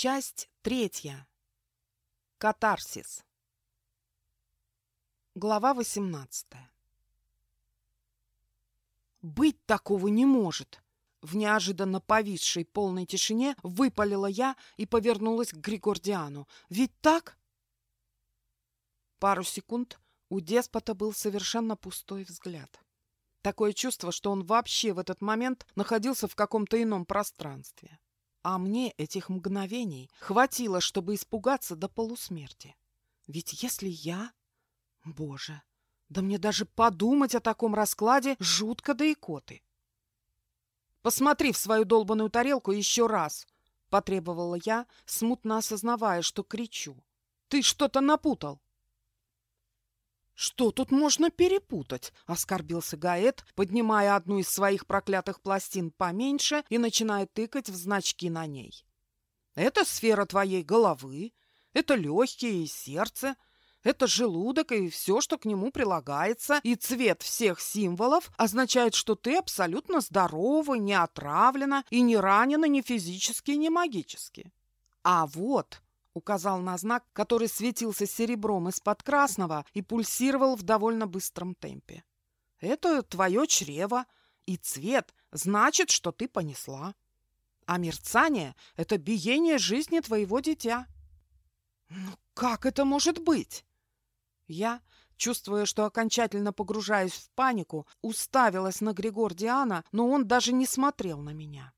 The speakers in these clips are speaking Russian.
Часть третья. Катарсис. Глава 18. «Быть такого не может!» В неожиданно повисшей полной тишине выпалила я и повернулась к Григордиану. «Ведь так?» Пару секунд у деспота был совершенно пустой взгляд. Такое чувство, что он вообще в этот момент находился в каком-то ином пространстве. А мне этих мгновений хватило, чтобы испугаться до полусмерти. Ведь если я... Боже, да мне даже подумать о таком раскладе жутко да икоты. «Посмотри в свою долбаную тарелку еще раз!» — потребовала я, смутно осознавая, что кричу. «Ты что-то напутал!» «Что тут можно перепутать?» — оскорбился Гаэт, поднимая одну из своих проклятых пластин поменьше и начиная тыкать в значки на ней. «Это сфера твоей головы, это легкие и сердце, это желудок и все, что к нему прилагается, и цвет всех символов означает, что ты абсолютно здорова, не отравлена и не ранена ни физически, ни магически. А вот указал на знак, который светился серебром из-под красного и пульсировал в довольно быстром темпе. «Это твое чрево, и цвет значит, что ты понесла. А мерцание — это биение жизни твоего дитя». «Ну как это может быть?» Я, чувствуя, что окончательно погружаюсь в панику, уставилась на Григордиана, но он даже не смотрел на меня.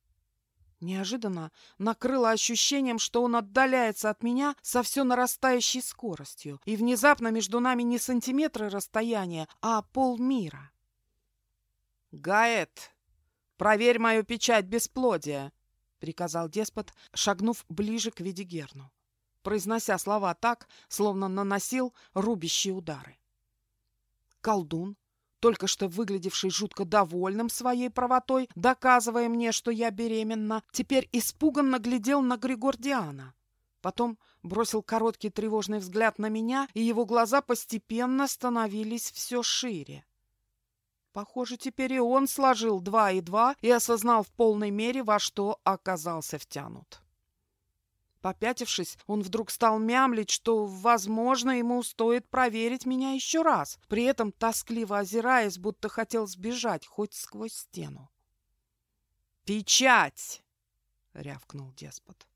Неожиданно накрыло ощущением, что он отдаляется от меня со все нарастающей скоростью, и внезапно между нами не сантиметры расстояния, а полмира. «Гаэт, проверь мою печать бесплодия!» — приказал деспот, шагнув ближе к Ведигерну, произнося слова так, словно наносил рубящие удары. Колдун только что выглядевший жутко довольным своей правотой, доказывая мне, что я беременна, теперь испуганно глядел на Григордиана. Потом бросил короткий тревожный взгляд на меня, и его глаза постепенно становились все шире. Похоже, теперь и он сложил два и два и осознал в полной мере, во что оказался втянут. Попятившись, он вдруг стал мямлить, что, возможно, ему стоит проверить меня еще раз, при этом тоскливо озираясь, будто хотел сбежать хоть сквозь стену. «Печать!» — рявкнул деспот.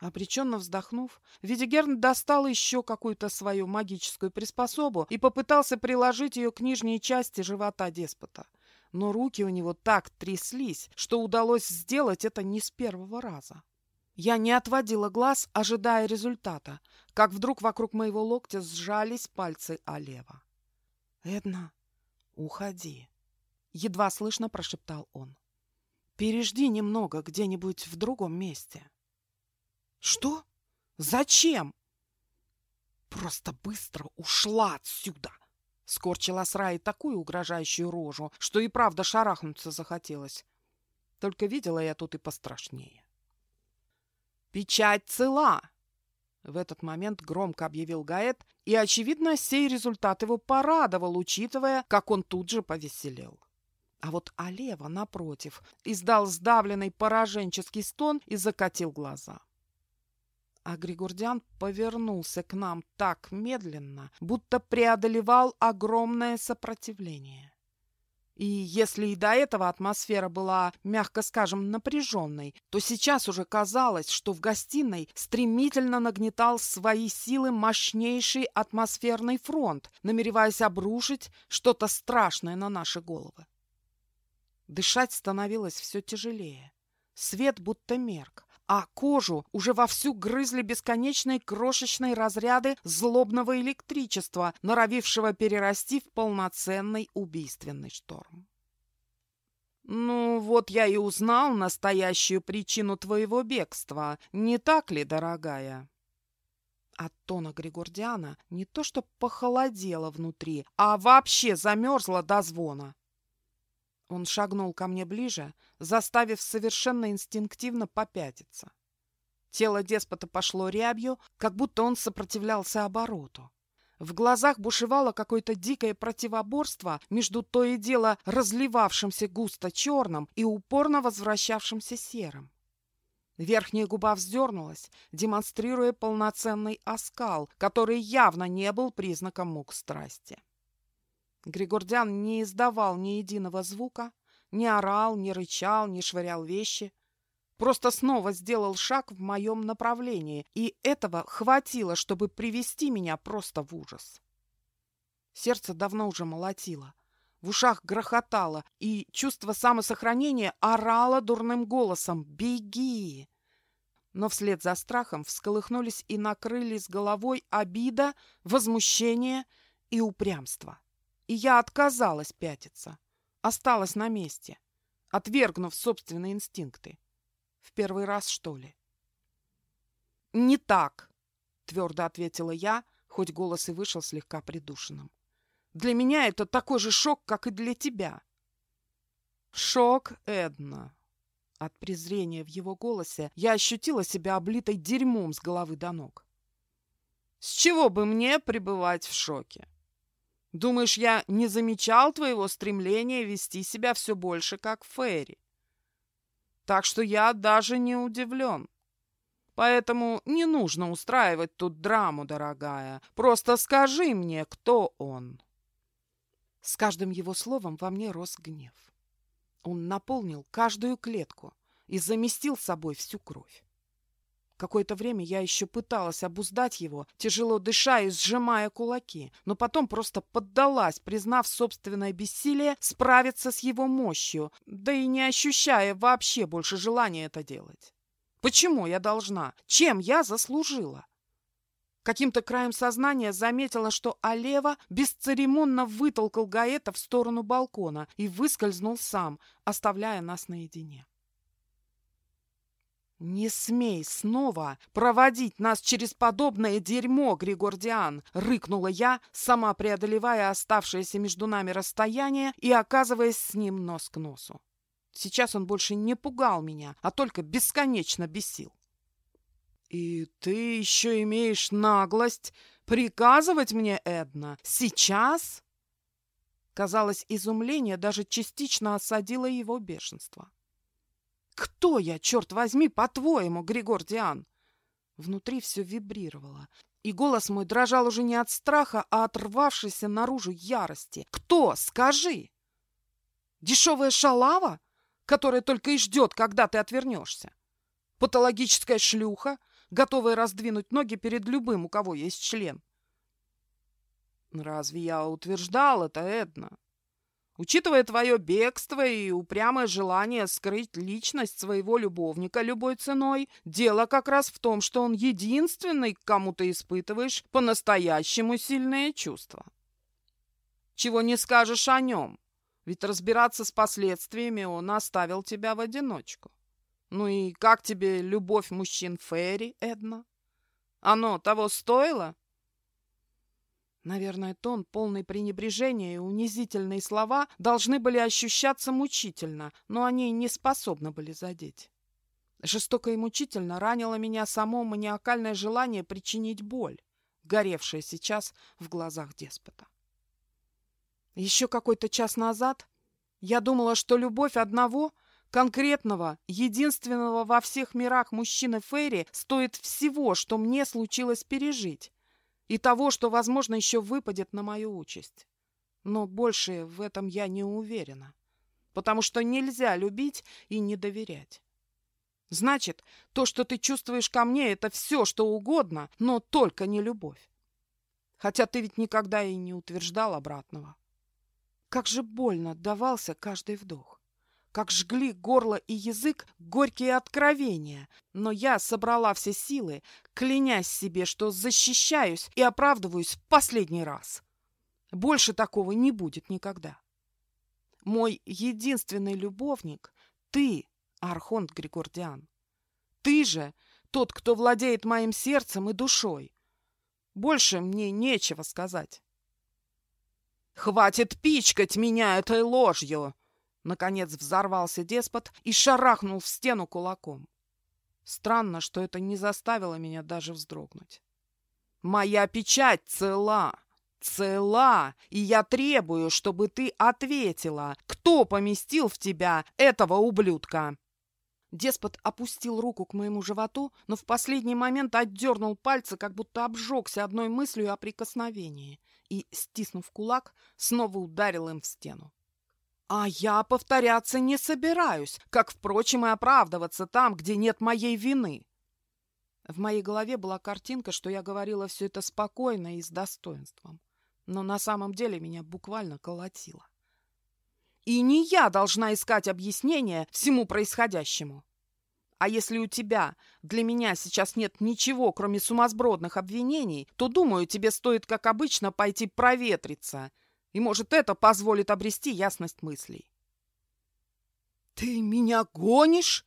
Обреченно вздохнув, Видигерн достал еще какую-то свою магическую приспособу и попытался приложить ее к нижней части живота деспота. Но руки у него так тряслись, что удалось сделать это не с первого раза. Я не отводила глаз, ожидая результата, как вдруг вокруг моего локтя сжались пальцы Алева. «Эдна, уходи!» — едва слышно прошептал он. «Пережди немного где-нибудь в другом месте». «Что? Зачем?» «Просто быстро ушла отсюда!» Скорчила с Раи такую угрожающую рожу, что и правда шарахнуться захотелось. Только видела я тут и пострашнее. Печать цела!» В этот момент громко объявил Гаэт, и, очевидно, сей результат его порадовал, учитывая, как он тут же повеселел. А вот Алева, напротив, издал сдавленный пораженческий стон и закатил глаза. А Григордиан повернулся к нам так медленно, будто преодолевал огромное сопротивление. И если и до этого атмосфера была, мягко скажем, напряженной, то сейчас уже казалось, что в гостиной стремительно нагнетал свои силы мощнейший атмосферный фронт, намереваясь обрушить что-то страшное на наши головы. Дышать становилось все тяжелее. Свет будто мерк а кожу уже вовсю грызли бесконечные крошечные разряды злобного электричества, норовившего перерасти в полноценный убийственный шторм. «Ну, вот я и узнал настоящую причину твоего бегства, не так ли, дорогая?» От тона Григордиана не то что похолодело внутри, а вообще замерзло до звона. Он шагнул ко мне ближе, заставив совершенно инстинктивно попятиться. Тело деспота пошло рябью, как будто он сопротивлялся обороту. В глазах бушевало какое-то дикое противоборство между то и дело разливавшимся густо черным и упорно возвращавшимся серым. Верхняя губа вздернулась, демонстрируя полноценный оскал, который явно не был признаком мук страсти. Григордян не издавал ни единого звука, не орал, не рычал, не швырял вещи. Просто снова сделал шаг в моем направлении, и этого хватило, чтобы привести меня просто в ужас. Сердце давно уже молотило, в ушах грохотало, и чувство самосохранения орало дурным голосом «Беги!». Но вслед за страхом всколыхнулись и накрылись головой обида, возмущение и упрямство. И я отказалась пятиться, осталась на месте, отвергнув собственные инстинкты. В первый раз, что ли? «Не так!» — твердо ответила я, хоть голос и вышел слегка придушенным. Для меня это такой же шок, как и для тебя. Шок, Эдна. От презрения в его голосе я ощутила себя облитой дерьмом с головы до ног. С чего бы мне пребывать в шоке? Думаешь, я не замечал твоего стремления вести себя все больше, как Ферри? Так что я даже не удивлен. Поэтому не нужно устраивать тут драму, дорогая. Просто скажи мне, кто он. С каждым его словом во мне рос гнев. Он наполнил каждую клетку и заместил собой всю кровь. Какое-то время я еще пыталась обуздать его, тяжело дыша и сжимая кулаки, но потом просто поддалась, признав собственное бессилие справиться с его мощью, да и не ощущая вообще больше желания это делать. Почему я должна? Чем я заслужила? Каким-то краем сознания заметила, что Алева бесцеремонно вытолкал Гаэта в сторону балкона и выскользнул сам, оставляя нас наедине. «Не смей снова проводить нас через подобное дерьмо, Григордиан!» — рыкнула я, сама преодолевая оставшееся между нами расстояние и оказываясь с ним нос к носу. Сейчас он больше не пугал меня, а только бесконечно бесил. «И ты еще имеешь наглость приказывать мне, Эдна, сейчас?» Казалось, изумление даже частично осадило его бешенство. «Кто я, черт возьми, по-твоему, Григор Диан?» Внутри все вибрировало, и голос мой дрожал уже не от страха, а от рвавшейся наружу ярости. «Кто? Скажи!» «Дешевая шалава, которая только и ждет, когда ты отвернешься? Патологическая шлюха, готовая раздвинуть ноги перед любым, у кого есть член. Разве я утверждал это, Эдна? Учитывая твое бегство и упрямое желание скрыть личность своего любовника любой ценой, дело как раз в том, что он единственный, к кому ты испытываешь по-настоящему сильные чувства. Чего не скажешь о нем, ведь разбираться с последствиями он оставил тебя в одиночку. Ну и как тебе любовь мужчин Ферри, Эдна? Оно того стоило? Наверное, тон, полный пренебрежения и унизительные слова должны были ощущаться мучительно, но они не способны были задеть. Жестоко и мучительно ранило меня само маниакальное желание причинить боль, горевшее сейчас в глазах деспота. Еще какой-то час назад я думала, что любовь одного — Конкретного, единственного во всех мирах мужчины Ферри стоит всего, что мне случилось пережить, и того, что, возможно, еще выпадет на мою участь. Но больше в этом я не уверена, потому что нельзя любить и не доверять. Значит, то, что ты чувствуешь ко мне, это все, что угодно, но только не любовь. Хотя ты ведь никогда и не утверждал обратного. Как же больно давался каждый вдох как жгли горло и язык горькие откровения, но я собрала все силы, клянясь себе, что защищаюсь и оправдываюсь в последний раз. Больше такого не будет никогда. Мой единственный любовник — ты, Архонт Григордиан. Ты же тот, кто владеет моим сердцем и душой. Больше мне нечего сказать. «Хватит пичкать меня этой ложью!» Наконец взорвался деспот и шарахнул в стену кулаком. Странно, что это не заставило меня даже вздрогнуть. «Моя печать цела!» цела, и я требую, чтобы ты ответила, кто поместил в тебя этого ублюдка. Деспот опустил руку к моему животу, но в последний момент отдернул пальцы, как будто обжегся одной мыслью о прикосновении, и, стиснув кулак, снова ударил им в стену. А я повторяться не собираюсь, как, впрочем, и оправдываться там, где нет моей вины. В моей голове была картинка, что я говорила все это спокойно и с достоинством. Но на самом деле меня буквально колотило. И не я должна искать объяснение всему происходящему. А если у тебя для меня сейчас нет ничего, кроме сумасбродных обвинений, то, думаю, тебе стоит, как обычно, пойти проветриться. И, может, это позволит обрести ясность мыслей. «Ты меня гонишь?»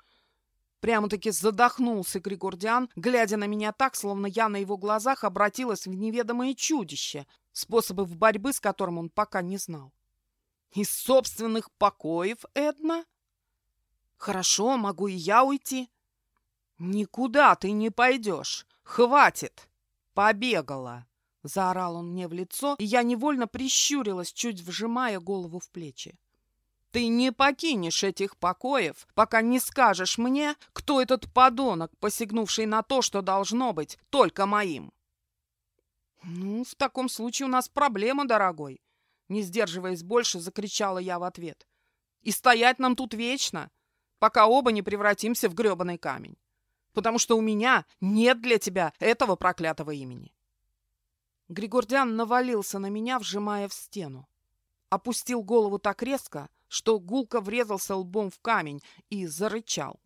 Прямо-таки задохнулся Григордиан, глядя на меня так, словно я на его глазах обратилась в неведомое чудище, способов борьбы с которым он пока не знал. Из собственных покоев, Эдна? Хорошо, могу и я уйти. Никуда ты не пойдешь. Хватит. Побегала. Заорал он мне в лицо, и я невольно прищурилась, чуть вжимая голову в плечи. Ты не покинешь этих покоев, пока не скажешь мне, кто этот подонок, посягнувший на то, что должно быть только моим. Ну, в таком случае у нас проблема, дорогой. Не сдерживаясь больше, закричала я в ответ. «И стоять нам тут вечно, пока оба не превратимся в гребаный камень. Потому что у меня нет для тебя этого проклятого имени». Григордян навалился на меня, вжимая в стену. Опустил голову так резко, что гулко врезался лбом в камень и зарычал.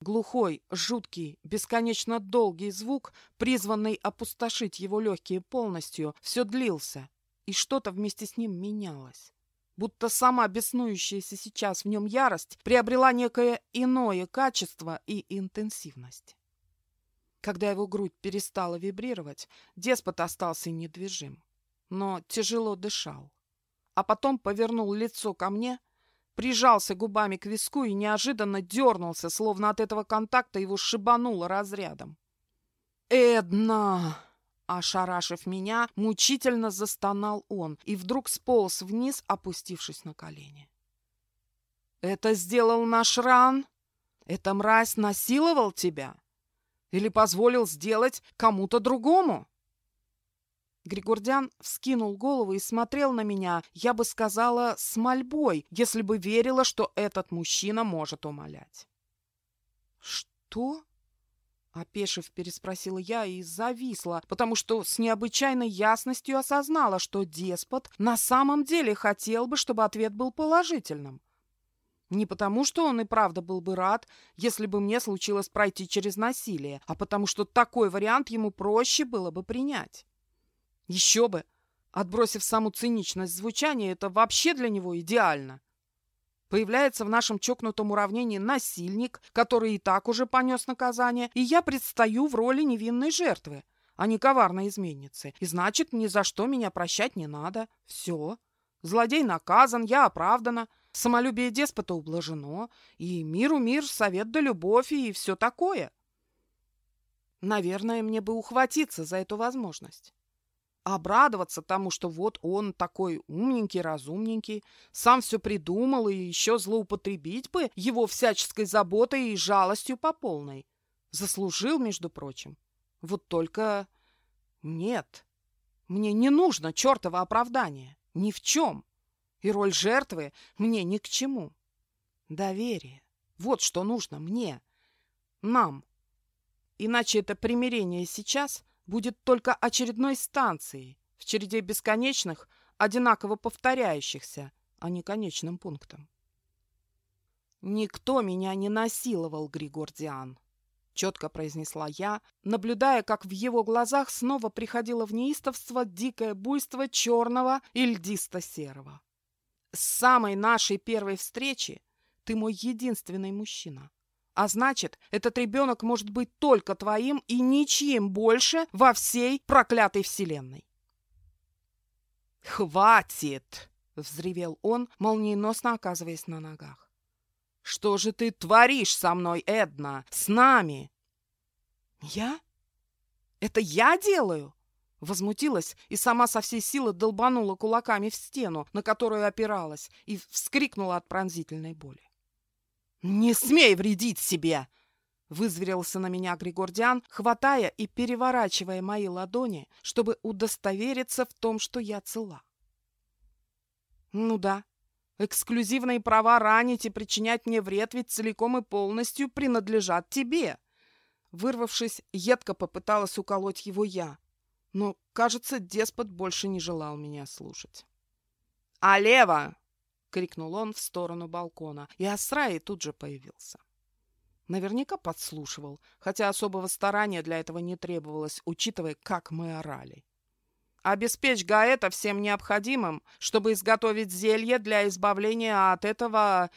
Глухой, жуткий, бесконечно долгий звук, призванный опустошить его легкие полностью, все длился, и что-то вместе с ним менялось. Будто сама беснующаяся сейчас в нем ярость приобрела некое иное качество и интенсивность. Когда его грудь перестала вибрировать, деспот остался недвижим, но тяжело дышал. А потом повернул лицо ко мне, прижался губами к виску и неожиданно дернулся, словно от этого контакта его шибануло разрядом. «Эдна!» Ошарашив меня, мучительно застонал он и вдруг сполз вниз, опустившись на колени. «Это сделал наш ран? Эта мразь насиловал тебя? Или позволил сделать кому-то другому?» Григордян вскинул голову и смотрел на меня, я бы сказала, с мольбой, если бы верила, что этот мужчина может умолять. «Что?» Опешив, переспросила я и зависла, потому что с необычайной ясностью осознала, что деспот на самом деле хотел бы, чтобы ответ был положительным. Не потому, что он и правда был бы рад, если бы мне случилось пройти через насилие, а потому что такой вариант ему проще было бы принять. Еще бы! Отбросив саму циничность звучания, это вообще для него идеально. Появляется в нашем чокнутом уравнении насильник, который и так уже понес наказание, и я предстаю в роли невинной жертвы, а не коварной изменницы. И значит, ни за что меня прощать не надо. Все. Злодей наказан, я оправдана, самолюбие деспота ублажено, и миру мир, совет да любовь, и все такое. Наверное, мне бы ухватиться за эту возможность обрадоваться тому, что вот он такой умненький, разумненький, сам все придумал и еще злоупотребить бы его всяческой заботой и жалостью по полной. Заслужил, между прочим. Вот только нет, мне не нужно чертово оправдание, ни в чем. И роль жертвы мне ни к чему. Доверие. Вот что нужно мне, нам. Иначе это примирение сейчас будет только очередной станцией в череде бесконечных, одинаково повторяющихся, а не конечным пунктом. «Никто меня не насиловал, Григордиан», — четко произнесла я, наблюдая, как в его глазах снова приходило в неистовство дикое буйство черного и льдисто-серого. «С самой нашей первой встречи ты мой единственный мужчина. А значит, этот ребенок может быть только твоим и ничьим больше во всей проклятой вселенной. «Хватит!» — взревел он, молниеносно оказываясь на ногах. «Что же ты творишь со мной, Эдна? С нами?» «Я? Это я делаю?» Возмутилась и сама со всей силы долбанула кулаками в стену, на которую опиралась, и вскрикнула от пронзительной боли. «Не смей вредить себе!» Вызверился на меня Григордиан, хватая и переворачивая мои ладони, чтобы удостовериться в том, что я цела. «Ну да, эксклюзивные права ранить и причинять мне вред ведь целиком и полностью принадлежат тебе!» Вырвавшись, едко попыталась уколоть его я, но, кажется, деспот больше не желал меня слушать. «А лево!» — крикнул он в сторону балкона, и Асраи тут же появился. Наверняка подслушивал, хотя особого старания для этого не требовалось, учитывая, как мы орали. «Обеспечь Гаэта всем необходимым, чтобы изготовить зелье для избавления от этого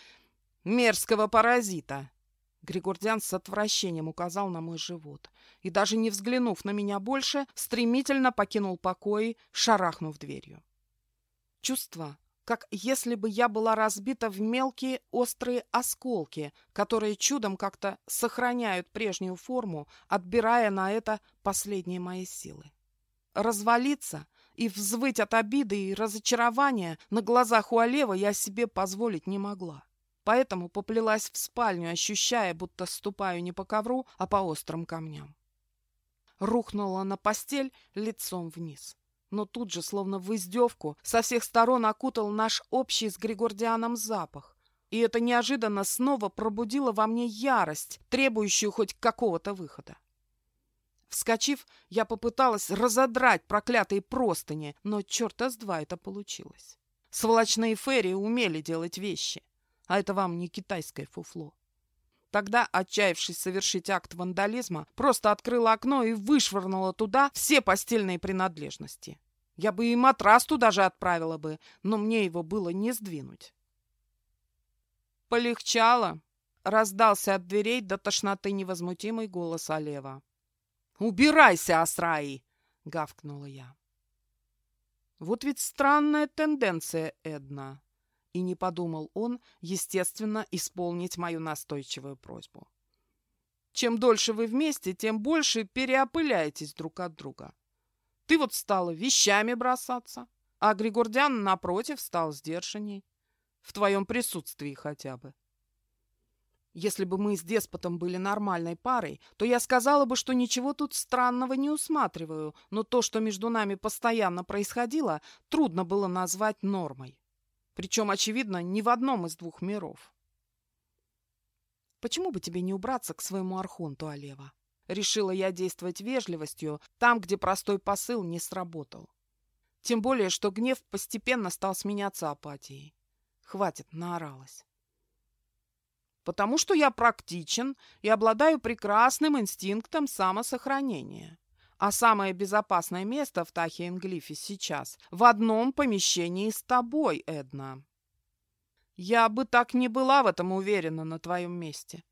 мерзкого паразита!» Григордян с отвращением указал на мой живот и, даже не взглянув на меня больше, стремительно покинул покои, шарахнув дверью. Чувство, как если бы я была разбита в мелкие острые осколки, которые чудом как-то сохраняют прежнюю форму, отбирая на это последние мои силы. Развалиться и взвыть от обиды и разочарования на глазах у Олева я себе позволить не могла поэтому поплелась в спальню, ощущая, будто ступаю не по ковру, а по острым камням. Рухнула на постель лицом вниз. Но тут же, словно в издевку, со всех сторон окутал наш общий с Григордианом запах. И это неожиданно снова пробудило во мне ярость, требующую хоть какого-то выхода. Вскочив, я попыталась разодрать проклятые простыни, но черта с два это получилось. Сволочные ферри умели делать вещи — а это вам не китайское фуфло. Тогда, отчаявшись совершить акт вандализма, просто открыла окно и вышвырнула туда все постельные принадлежности. Я бы и матрас туда же отправила бы, но мне его было не сдвинуть. «Полегчало!» — раздался от дверей до тошноты невозмутимый голос Олева. «Убирайся, Асраи!» — гавкнула я. Вот ведь странная тенденция, Эдна и не подумал он, естественно, исполнить мою настойчивую просьбу. Чем дольше вы вместе, тем больше переопыляетесь друг от друга. Ты вот стала вещами бросаться, а Григордян, напротив, стал сдержанней. В твоем присутствии хотя бы. Если бы мы с деспотом были нормальной парой, то я сказала бы, что ничего тут странного не усматриваю, но то, что между нами постоянно происходило, трудно было назвать нормой. Причем, очевидно, не в одном из двух миров. Почему бы тебе не убраться к своему архонту, Алева? Решила я действовать вежливостью там, где простой посыл не сработал. Тем более, что гнев постепенно стал сменяться апатией. Хватит, наоралась. Потому что я практичен и обладаю прекрасным инстинктом самосохранения. А самое безопасное место в Тахиенглифе сейчас в одном помещении с тобой, Эдна. Я бы так не была в этом уверена на твоем месте.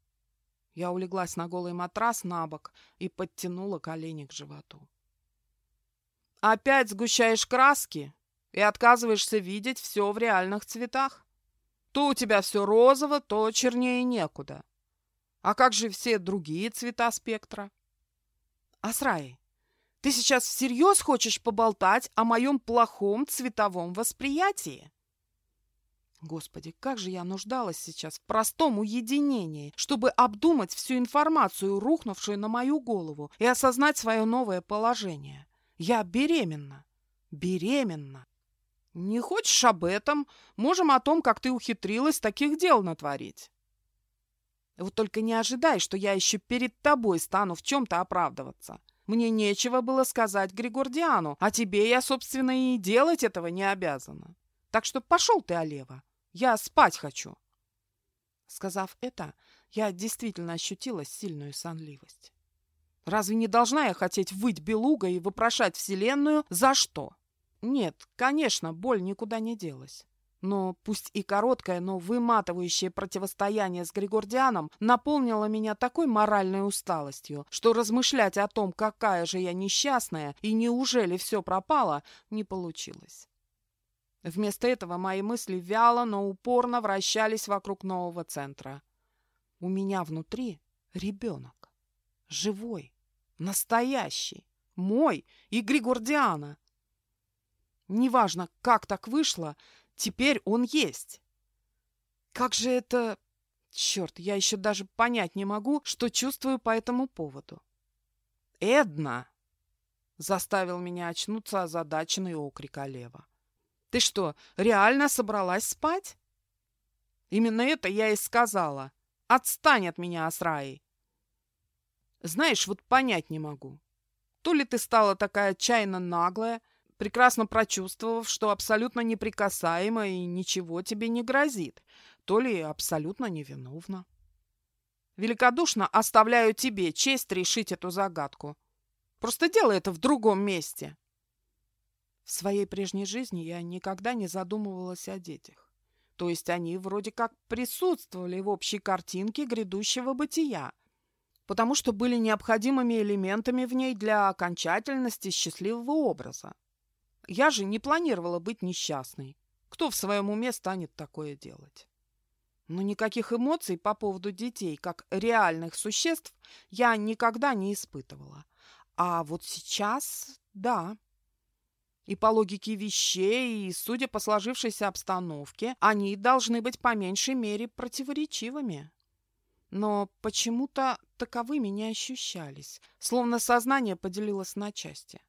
Я улеглась на голый матрас на бок и подтянула колени к животу. Опять сгущаешь краски и отказываешься видеть все в реальных цветах? То у тебя все розово, то чернее некуда. А как же все другие цвета спектра? Асраи, ты сейчас всерьез хочешь поболтать о моем плохом цветовом восприятии? Господи, как же я нуждалась сейчас в простом уединении, чтобы обдумать всю информацию, рухнувшую на мою голову, и осознать свое новое положение. Я беременна. Беременна. Не хочешь об этом? Можем о том, как ты ухитрилась таких дел натворить. Вот только не ожидай, что я еще перед тобой стану в чем-то оправдываться. Мне нечего было сказать Григордиану, а тебе я, собственно, и делать этого не обязана. Так что пошел ты, Олева, я спать хочу. Сказав это, я действительно ощутила сильную сонливость. Разве не должна я хотеть выть белуга и вопрошать Вселенную за что? Нет, конечно, боль никуда не делась. Но пусть и короткое, но выматывающее противостояние с Григордианом наполнило меня такой моральной усталостью, что размышлять о том, какая же я несчастная и неужели все пропало, не получилось. Вместо этого мои мысли вяло, но упорно вращались вокруг нового центра. У меня внутри ребенок. Живой, настоящий, мой и Григордиана. Неважно, как так вышло, Теперь он есть. Как же это Черт, я еще даже понять не могу, что чувствую по этому поводу. «Эдна!» — заставил меня очнуться озадаченный окрик Олева. «Ты что, реально собралась спать?» Именно это я и сказала. «Отстань от меня, Асраи!» Знаешь, вот понять не могу. То ли ты стала такая отчаянно наглая, прекрасно прочувствовав, что абсолютно неприкасаема и ничего тебе не грозит, то ли абсолютно невиновна. Великодушно оставляю тебе честь решить эту загадку. Просто делай это в другом месте. В своей прежней жизни я никогда не задумывалась о детях. То есть они вроде как присутствовали в общей картинке грядущего бытия, потому что были необходимыми элементами в ней для окончательности счастливого образа. Я же не планировала быть несчастной. Кто в своем уме станет такое делать? Но никаких эмоций по поводу детей, как реальных существ, я никогда не испытывала. А вот сейчас – да. И по логике вещей, и судя по сложившейся обстановке, они должны быть по меньшей мере противоречивыми но почему-то таковыми не ощущались, словно сознание поделилось на части.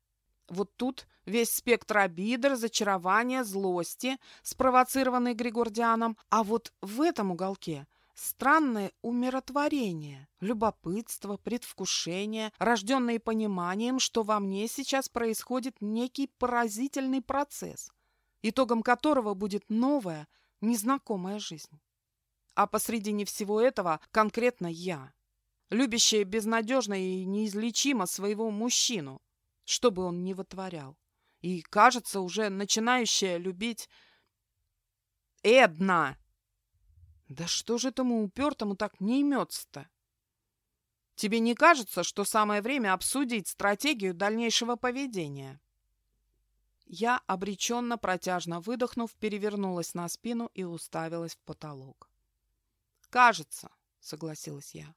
Вот тут весь спектр обиды, разочарования, злости, спровоцированный Григордианом, а вот в этом уголке странное умиротворение, любопытство, предвкушение, рожденное пониманием, что во мне сейчас происходит некий поразительный процесс, итогом которого будет новая, незнакомая жизнь. А посредине всего этого конкретно я, любящая безнадежно и неизлечимо своего мужчину, что бы он ни вытворял. И, кажется, уже начинающая любить Эдна. Да что же этому упертому так не имется-то? Тебе не кажется, что самое время обсудить стратегию дальнейшего поведения? Я, обреченно протяжно выдохнув, перевернулась на спину и уставилась в потолок. «Кажется», — согласилась я.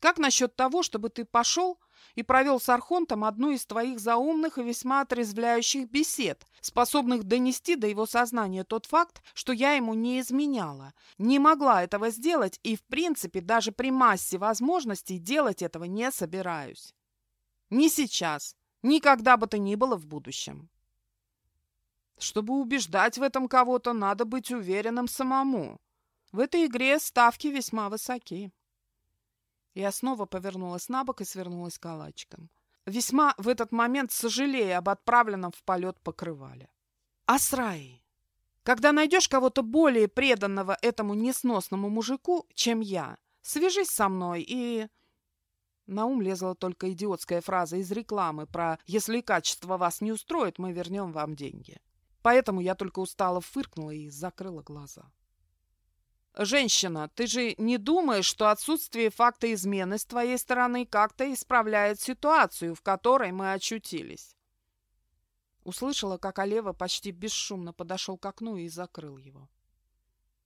«Как насчет того, чтобы ты пошел и провел с Архонтом одну из твоих заумных и весьма отрезвляющих бесед, способных донести до его сознания тот факт, что я ему не изменяла, не могла этого сделать и, в принципе, даже при массе возможностей делать этого не собираюсь. Не сейчас, никогда бы то ни было в будущем». Чтобы убеждать в этом кого-то, надо быть уверенным самому. В этой игре ставки весьма высоки. Я снова повернулась на бок и свернулась калачиком. Весьма в этот момент сожалея об отправленном в полет покрывале. Асраи, когда найдешь кого-то более преданного этому несносному мужику, чем я, свяжись со мной и... На ум лезла только идиотская фраза из рекламы про «если качество вас не устроит, мы вернем вам деньги». Поэтому я только устало фыркнула и закрыла глаза. «Женщина, ты же не думаешь, что отсутствие факта измены с твоей стороны как-то исправляет ситуацию, в которой мы очутились?» Услышала, как Олева почти бесшумно подошел к окну и закрыл его.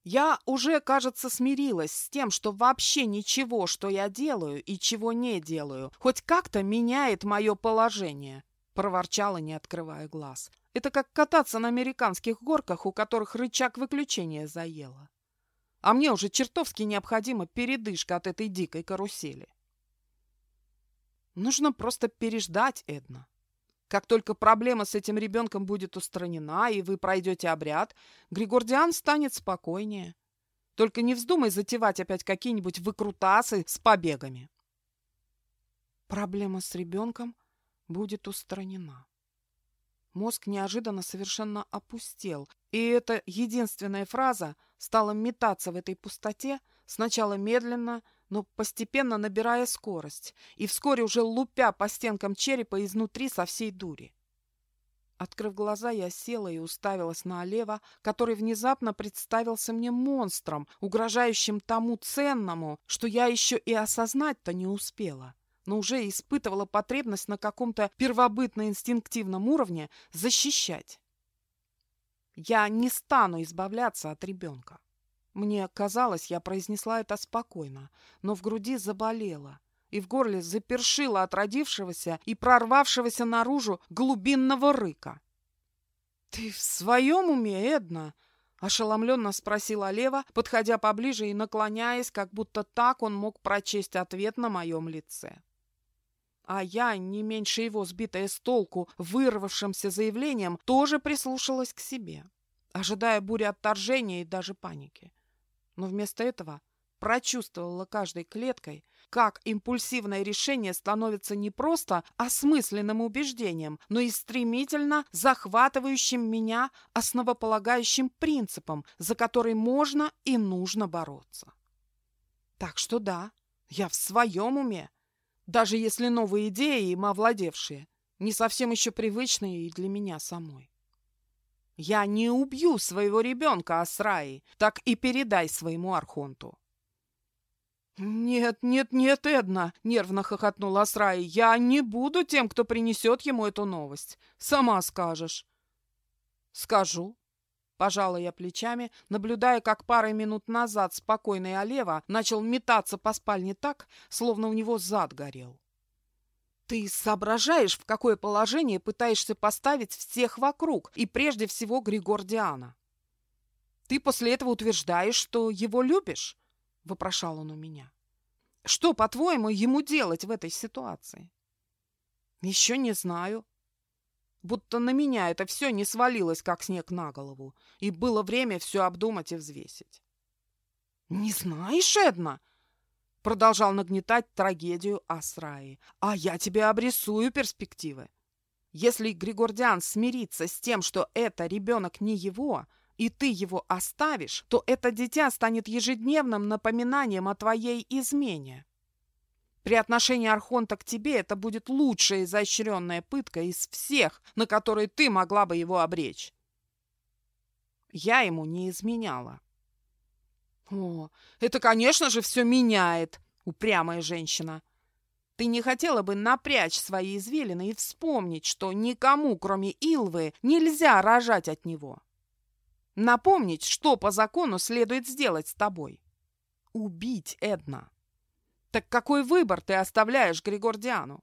«Я уже, кажется, смирилась с тем, что вообще ничего, что я делаю и чего не делаю, хоть как-то меняет мое положение», — проворчала, не открывая глаз. «Это как кататься на американских горках, у которых рычаг выключения заело а мне уже чертовски необходима передышка от этой дикой карусели. Нужно просто переждать, Эдна. Как только проблема с этим ребенком будет устранена, и вы пройдете обряд, Григордиан станет спокойнее. Только не вздумай затевать опять какие-нибудь выкрутасы с побегами. Проблема с ребенком будет устранена. Мозг неожиданно совершенно опустел, и эта единственная фраза стала метаться в этой пустоте, сначала медленно, но постепенно набирая скорость, и вскоре уже лупя по стенкам черепа изнутри со всей дури. Открыв глаза, я села и уставилась на Олева, который внезапно представился мне монстром, угрожающим тому ценному, что я еще и осознать-то не успела но уже испытывала потребность на каком-то первобытно-инстинктивном уровне защищать. Я не стану избавляться от ребенка. Мне казалось, я произнесла это спокойно, но в груди заболело, и в горле запершило от родившегося и прорвавшегося наружу глубинного рыка. «Ты в своем уме, Эдна?» Ошеломленно спросила Лева, подходя поближе и наклоняясь, как будто так он мог прочесть ответ на моем лице. А я, не меньше его сбитая с толку, вырвавшимся заявлением, тоже прислушалась к себе, ожидая бури отторжения и даже паники. Но вместо этого прочувствовала каждой клеткой, как импульсивное решение становится не просто осмысленным убеждением, но и стремительно захватывающим меня основополагающим принципом, за который можно и нужно бороться. Так что да, я в своем уме, даже если новые идеи, им овладевшие, не совсем еще привычные и для меня самой. Я не убью своего ребенка, Асраи, так и передай своему Архонту. «Нет, нет, нет, Эдна!» — нервно хохотнула Асраи. «Я не буду тем, кто принесет ему эту новость. Сама скажешь». «Скажу», Пожала я плечами, наблюдая, как парой минут назад спокойный Олева начал метаться по спальне так, словно у него зад горел. Ты соображаешь, в какое положение пытаешься поставить всех вокруг, и прежде всего Григордиана. Ты после этого утверждаешь, что его любишь? Вопрошал он у меня. Что, по-твоему, ему делать в этой ситуации? Еще не знаю, будто на меня это все не свалилось, как снег на голову, и было время все обдумать и взвесить. «Не знаешь, Эдна?» Продолжал нагнетать трагедию Асраи. «А я тебе обрисую перспективы. Если Григордиан смирится с тем, что это ребенок не его, и ты его оставишь, то это дитя станет ежедневным напоминанием о твоей измене. При отношении Архонта к тебе это будет лучшая изощренная пытка из всех, на которые ты могла бы его обречь. Я ему не изменяла. О, это, конечно же, все меняет, упрямая женщина. Ты не хотела бы напрячь свои извилины и вспомнить, что никому, кроме Илвы, нельзя рожать от него. Напомнить, что по закону следует сделать с тобой. Убить Эдна. Так какой выбор ты оставляешь Григордиану?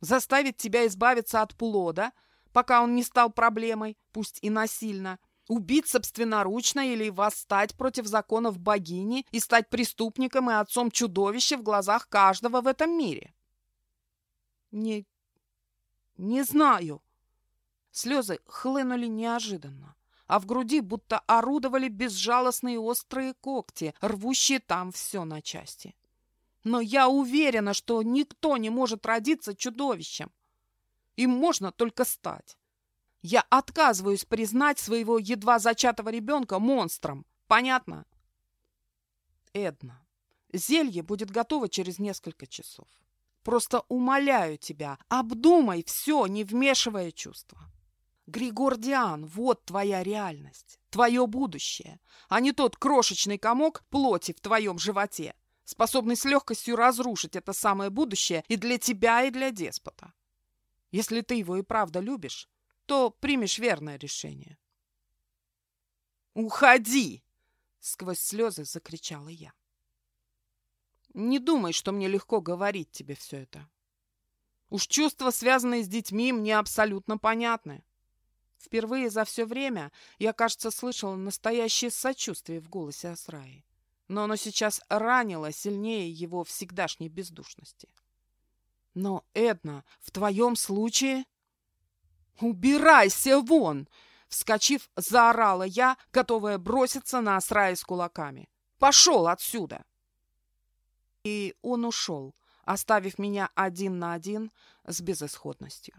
Заставить тебя избавиться от плода, пока он не стал проблемой, пусть и насильно, убить собственноручно или восстать против законов богини и стать преступником и отцом чудовища в глазах каждого в этом мире? Не... не знаю. Слезы хлынули неожиданно, а в груди будто орудовали безжалостные острые когти, рвущие там все на части. Но я уверена, что никто не может родиться чудовищем. Им можно только стать. Я отказываюсь признать своего едва зачатого ребенка монстром. Понятно? Эдна, зелье будет готово через несколько часов. Просто умоляю тебя, обдумай все, не вмешивая чувства. Григордиан, вот твоя реальность, твое будущее, а не тот крошечный комок плоти в твоем животе, способный с легкостью разрушить это самое будущее и для тебя, и для деспота. Если ты его и правда любишь, то примешь верное решение. «Уходи!» — сквозь слезы закричала я. «Не думай, что мне легко говорить тебе все это. Уж чувства, связанные с детьми, мне абсолютно понятны. Впервые за все время я, кажется, слышала настоящее сочувствие в голосе Асраи но оно сейчас ранило сильнее его всегдашней бездушности. Но, Эдна, в твоем случае... «Убирайся вон!» Вскочив, заорала я, готовая броситься на Асрая с кулаками. «Пошел отсюда!» И он ушел, оставив меня один на один с безысходностью.